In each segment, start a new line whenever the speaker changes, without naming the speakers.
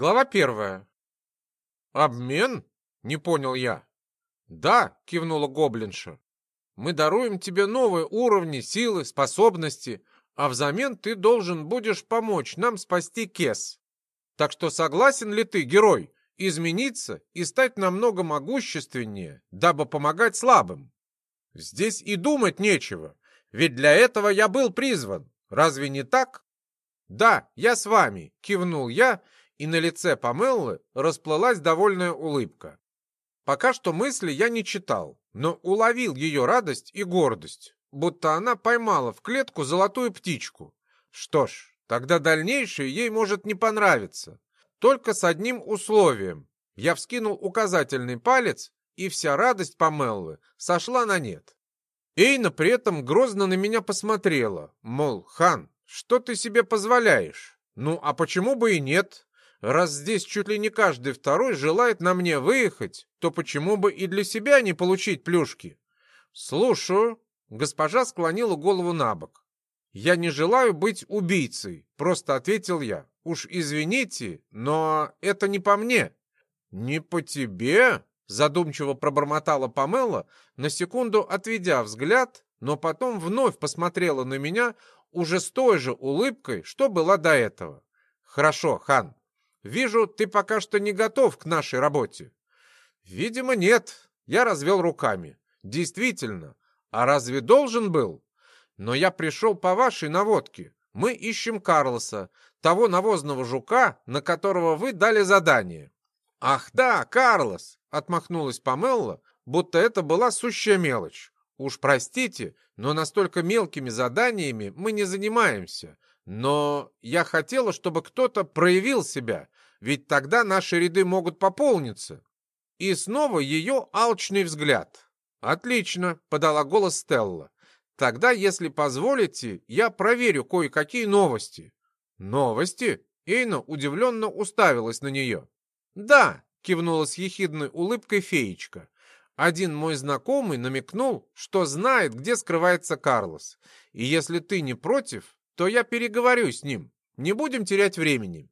Глава первая. «Обмен?» — не понял я. «Да», — кивнула гоблинша. «Мы даруем тебе новые уровни, силы, способности, а взамен ты должен будешь помочь нам спасти Кес. Так что согласен ли ты, герой, измениться и стать намного могущественнее, дабы помогать слабым? Здесь и думать нечего, ведь для этого я был призван. Разве не так?» «Да, я с вами», — кивнул я, — и на лице Памеллы расплылась довольная улыбка. Пока что мысли я не читал, но уловил ее радость и гордость, будто она поймала в клетку золотую птичку. Что ж, тогда дальнейшее ей может не понравиться. Только с одним условием. Я вскинул указательный палец, и вся радость Памеллы сошла на нет. Эйна при этом грозно на меня посмотрела, мол, хан, что ты себе позволяешь? Ну, а почему бы и нет? Раз здесь чуть ли не каждый второй желает на мне выехать, то почему бы и для себя не получить плюшки? Слушаю. Госпожа склонила голову на бок. Я не желаю быть убийцей, просто ответил я. Уж извините, но это не по мне. Не по тебе? Задумчиво пробормотала Памела, на секунду отведя взгляд, но потом вновь посмотрела на меня уже с той же улыбкой, что была до этого. Хорошо, хан, Вижу, ты пока что не готов к нашей работе. Видимо, нет. Я развел руками. Действительно. А разве должен был? Но я пришел по вашей наводке. Мы ищем Карлоса, того навозного жука, на которого вы дали задание. Ах да, Карлос, отмахнулась Памелла, будто это была сущая мелочь. Уж простите, но настолько мелкими заданиями мы не занимаемся. Но я хотела, чтобы кто-то проявил себя, ведь тогда наши ряды могут пополниться. И снова ее алчный взгляд. «Отлично», — подала голос Стелла. «Тогда, если позволите, я проверю кое-какие новости». «Новости?» — Эйна удивленно уставилась на нее. «Да», — кивнула с ехидной улыбкой феечка. «Один мой знакомый намекнул, что знает, где скрывается Карлос. И если ты не против, то я переговорю с ним. Не будем терять времени».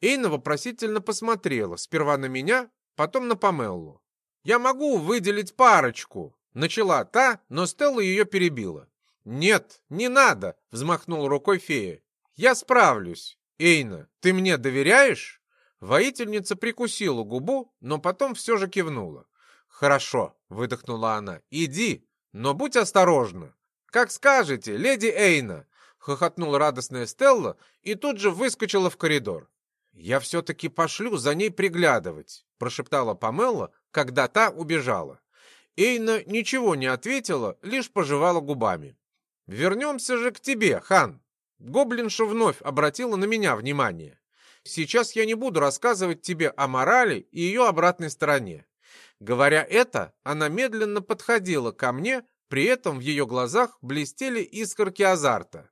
Эйна вопросительно посмотрела сперва на меня, потом на Памеллу. «Я могу выделить парочку», — начала та, но Стелла ее перебила. «Нет, не надо», — взмахнул рукой фея. «Я справлюсь. Эйна, ты мне доверяешь?» Воительница прикусила губу, но потом все же кивнула. «Хорошо», — выдохнула она, — «иди, но будь осторожна». «Как скажете, леди Эйна», — хохотнула радостная Стелла и тут же выскочила в коридор. «Я все-таки пошлю за ней приглядывать», — прошептала Памелла, когда та убежала. Эйна ничего не ответила, лишь пожевала губами. «Вернемся же к тебе, хан!» Гоблинша вновь обратила на меня внимание. «Сейчас я не буду рассказывать тебе о морали и ее обратной стороне». Говоря это, она медленно подходила ко мне, при этом в ее глазах блестели искорки азарта.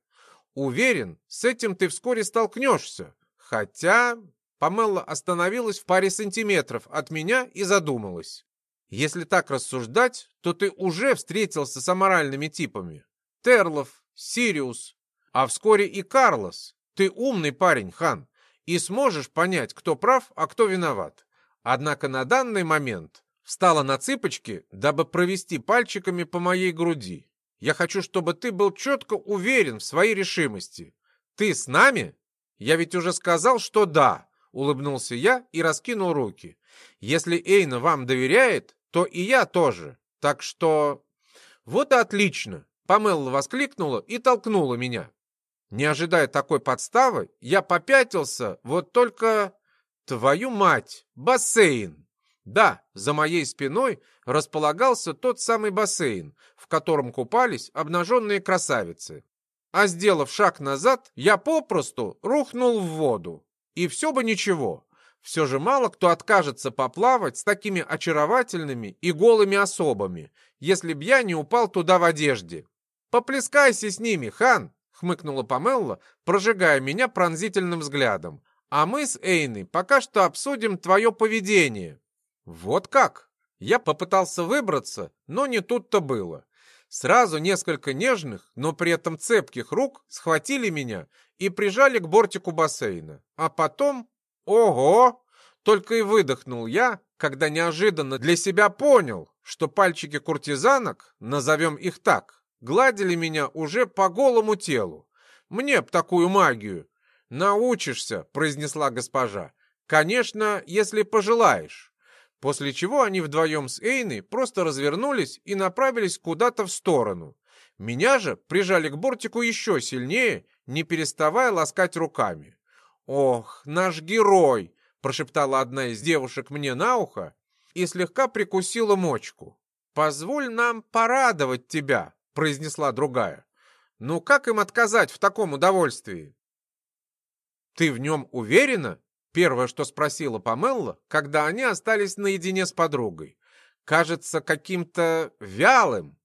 Уверен, с этим ты вскоре столкнешься. Хотя... Памелла остановилась в паре сантиметров от меня и задумалась. Если так рассуждать, то ты уже встретился с аморальными типами. Терлов, Сириус, а вскоре и Карлос. Ты умный парень, Хан, и сможешь понять, кто прав, а кто виноват. Однако на данный момент встала на цыпочки, дабы провести пальчиками по моей груди. Я хочу, чтобы ты был четко уверен в своей решимости. Ты с нами? Я ведь уже сказал, что да, улыбнулся я и раскинул руки. Если Эйна вам доверяет, то и я тоже. Так что... Вот и отлично. Памелла воскликнула и толкнула меня. Не ожидая такой подставы, я попятился, вот только... Твою мать, бассейн! Да, за моей спиной располагался тот самый бассейн, в котором купались обнаженные красавицы. А сделав шаг назад, я попросту рухнул в воду. И все бы ничего. Все же мало кто откажется поплавать с такими очаровательными и голыми особами, если б я не упал туда в одежде. «Поплескайся с ними, хан!» — хмыкнула Памелла, прожигая меня пронзительным взглядом. «А мы с Эйной пока что обсудим твое поведение». Вот как? Я попытался выбраться, но не тут-то было. Сразу несколько нежных, но при этом цепких рук схватили меня и прижали к бортику бассейна. А потом... Ого! Только и выдохнул я, когда неожиданно для себя понял, что пальчики куртизанок, назовем их так, гладили меня уже по голому телу. Мне б такую магию. Научишься, произнесла госпожа. Конечно, если пожелаешь. После чего они вдвоем с Эйной просто развернулись и направились куда-то в сторону. Меня же прижали к бортику еще сильнее, не переставая ласкать руками. «Ох, наш герой!» — прошептала одна из девушек мне на ухо и слегка прикусила мочку. «Позволь нам порадовать тебя», — произнесла другая. «Ну как им отказать в таком удовольствии?» «Ты в нем уверена?» Первое, что спросила Памелла, когда они остались наедине с подругой. «Кажется каким-то вялым».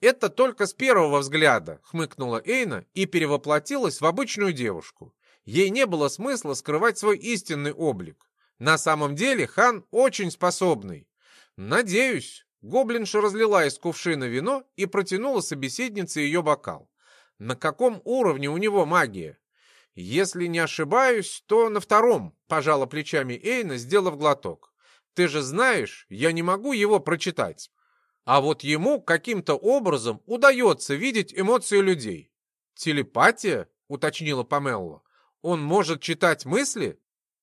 «Это только с первого взгляда», — хмыкнула Эйна и перевоплотилась в обычную девушку. Ей не было смысла скрывать свой истинный облик. На самом деле хан очень способный. «Надеюсь». Гоблинша разлила из кувшина вино и протянула собеседнице ее бокал. «На каком уровне у него магия?» «Если не ошибаюсь, то на втором», — пожала плечами Эйна, сделав глоток. «Ты же знаешь, я не могу его прочитать. А вот ему каким-то образом удается видеть эмоции людей». «Телепатия?» — уточнила Памелла. «Он может читать мысли?»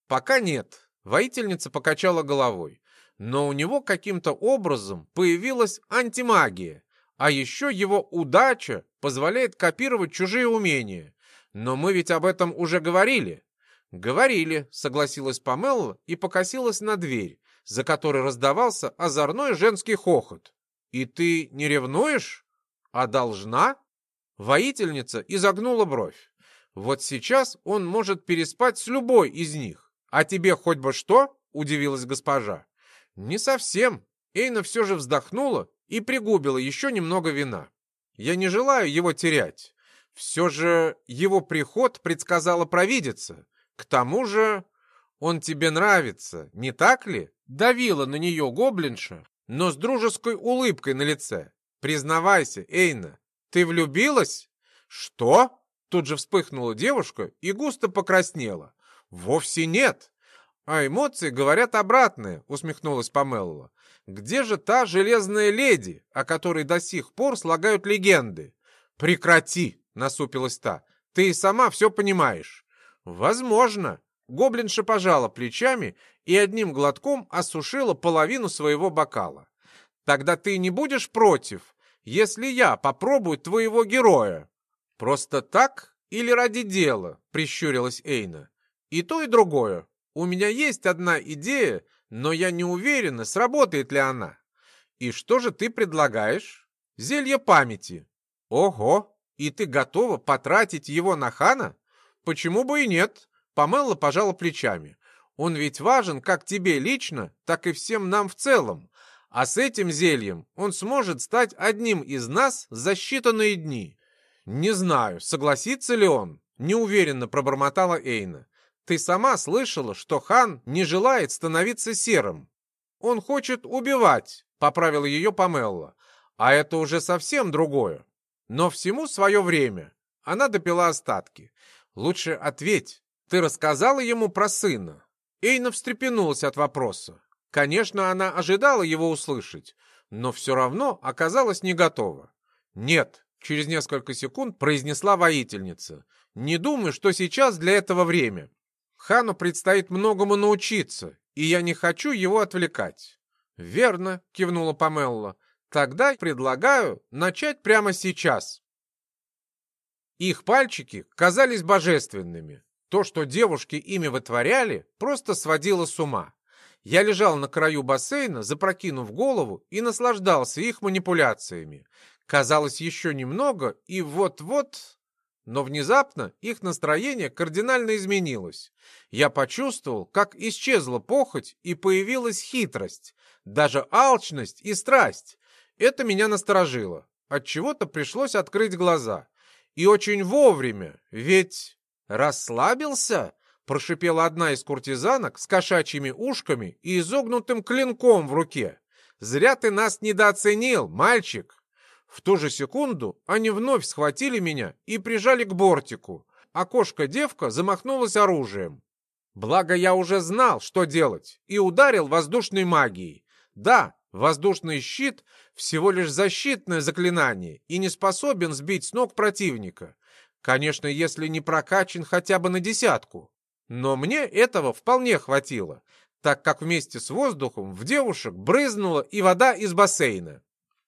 «Пока нет», — воительница покачала головой. «Но у него каким-то образом появилась антимагия, а еще его удача позволяет копировать чужие умения». «Но мы ведь об этом уже говорили». «Говорили», — согласилась Памелла и покосилась на дверь, за которой раздавался озорной женский хохот. «И ты не ревнуешь? А должна?» Воительница изогнула бровь. «Вот сейчас он может переспать с любой из них. А тебе хоть бы что?» — удивилась госпожа. «Не совсем». Эйна все же вздохнула и пригубила еще немного вина. «Я не желаю его терять. Все же его приход предсказала провидица. К тому же он тебе нравится, не так ли? Давила на нее гоблинша, но с дружеской улыбкой на лице. Признавайся, Эйна, ты влюбилась? Что? Тут же вспыхнула девушка и густо покраснела. Вовсе нет. А эмоции говорят обратное, усмехнулась Памелла. Где же та железная леди, о которой до сих пор слагают легенды? Прекрати, — насупилась та. «Ты и сама все понимаешь». «Возможно». Гоблинша пожала плечами и одним глотком осушила половину своего бокала. «Тогда ты не будешь против, если я попробую твоего героя?» «Просто так или ради дела?» — прищурилась Эйна. «И то, и другое. У меня есть одна идея, но я не уверена, сработает ли она. И что же ты предлагаешь? Зелье памяти. Ого, и ты готова потратить его на хана? Почему бы и нет? Памелла пожала плечами. Он ведь важен как тебе лично, так и всем нам в целом. А с этим зельем он сможет стать одним из нас за считанные дни. Не знаю, согласится ли он, неуверенно пробормотала Эйна. Ты сама слышала, что хан не желает становиться серым. Он хочет убивать, поправила ее Памелла. А это уже совсем другое. Но всему свое время. Она допила остатки. Лучше ответь. Ты рассказала ему про сына? Эйна встрепенулась от вопроса. Конечно, она ожидала его услышать, но все равно оказалась не готова. «Нет», — через несколько секунд произнесла воительница. «Не думаю, что сейчас для этого время. Хану предстоит многому научиться, и я не хочу его отвлекать». «Верно», — кивнула Памелла. Тогда предлагаю начать прямо сейчас. Их пальчики казались божественными. То, что девушки ими вытворяли, просто сводило с ума. Я лежал на краю бассейна, запрокинув голову, и наслаждался их манипуляциями. Казалось, еще немного, и вот-вот... Но внезапно их настроение кардинально изменилось. Я почувствовал, как исчезла похоть и появилась хитрость, даже алчность и страсть. Это меня насторожило. От чего-то пришлось открыть глаза. И очень вовремя, ведь расслабился, прошипела одна из куртизанок с кошачьими ушками и изогнутым клинком в руке. Зря ты нас недооценил, мальчик. В ту же секунду они вновь схватили меня и прижали к бортику, а кошка-девка замахнулась оружием. Благо я уже знал, что делать, и ударил воздушной магией. Да, воздушный щит — всего лишь защитное заклинание и не способен сбить с ног противника. Конечно, если не прокачан хотя бы на десятку. Но мне этого вполне хватило, так как вместе с воздухом в девушек брызнула и вода из бассейна.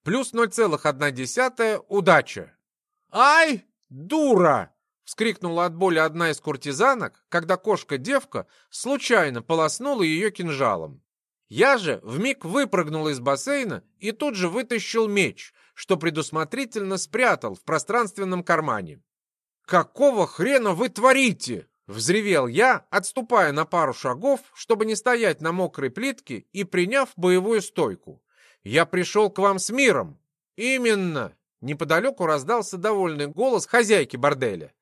Плюс 0,1 удача. «Ай, дура!» — вскрикнула от боли одна из куртизанок, когда кошка-девка случайно полоснула ее кинжалом. Я же вмиг выпрыгнул из бассейна и тут же вытащил меч, что предусмотрительно спрятал в пространственном кармане. «Какого хрена вы творите?» — взревел я, отступая на пару шагов, чтобы не стоять на мокрой плитке и приняв боевую стойку. «Я пришел к вам с миром!» «Именно!» — неподалеку раздался довольный голос хозяйки борделя.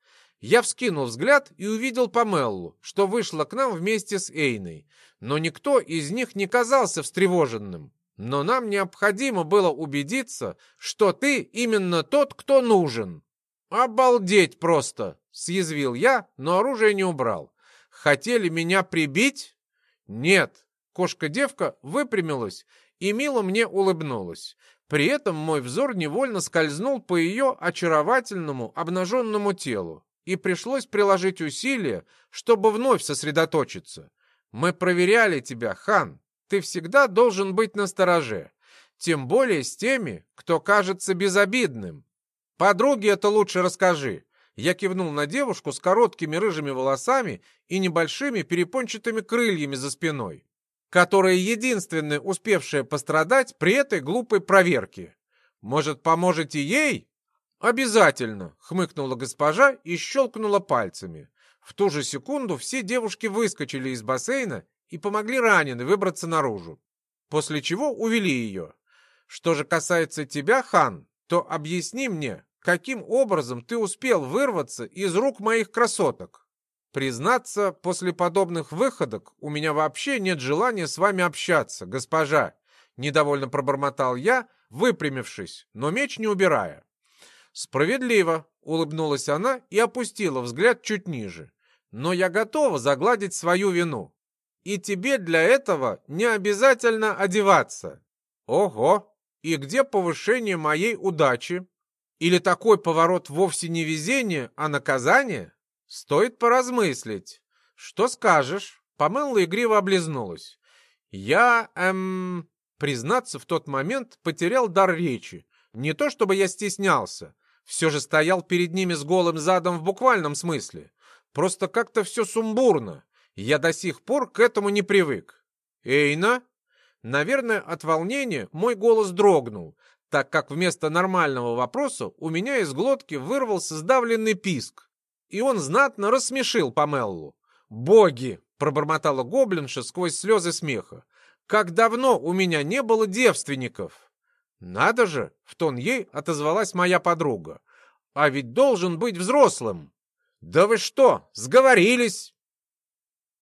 Я вскинул взгляд и увидел Памеллу, что вышла к нам вместе с Эйной. Но никто из них не казался встревоженным. Но нам необходимо было убедиться, что ты именно тот, кто нужен. «Обалдеть просто!» — съязвил я, но оружие не убрал. «Хотели меня прибить?» «Нет». Кошка-девка выпрямилась и мило мне улыбнулась. При этом мой взор невольно скользнул по ее очаровательному обнаженному телу, и пришлось приложить усилия, чтобы вновь сосредоточиться. «Мы проверяли тебя, хан. Ты всегда должен быть настороже, тем более с теми, кто кажется безобидным. «Подруге это лучше расскажи». Я кивнул на девушку с короткими рыжими волосами и небольшими перепончатыми крыльями за спиной, которая единственная успевшая пострадать при этой глупой проверке. «Может, поможете ей?» «Обязательно!» — хмыкнула госпожа и щелкнула пальцами. В ту же секунду все девушки выскочили из бассейна и помогли раненой выбраться наружу, после чего увели ее. Что же касается тебя, хан, то объясни мне, каким образом ты успел вырваться из рук моих красоток? Признаться, после подобных выходок у меня вообще нет желания с вами общаться, госпожа, недовольно пробормотал я, выпрямившись, но меч не убирая. Справедливо, улыбнулась она и опустила взгляд чуть ниже. Но я готова загладить свою вину. И тебе для этого не обязательно одеваться. Ого, и где повышение моей удачи? Или такой поворот вовсе не везение, а наказание? Стоит поразмыслить. Что скажешь? Помыла игриво облизнулась. Я, эм... Признаться, в тот момент потерял дар речи. Не то чтобы я стеснялся. Все же стоял перед ними с голым задом в буквальном смысле. Просто как-то все сумбурно. Я до сих пор к этому не привык. «Эйна?» Наверное, от волнения мой голос дрогнул, так как вместо нормального вопроса у меня из глотки вырвался сдавленный писк. И он знатно рассмешил Памеллу. «Боги!» — пробормотала гоблинша сквозь слезы смеха. «Как давно у меня не было девственников!» «Надо же!» — в тон ей отозвалась моя подруга. «А ведь должен быть взрослым!» «Да вы что, сговорились?»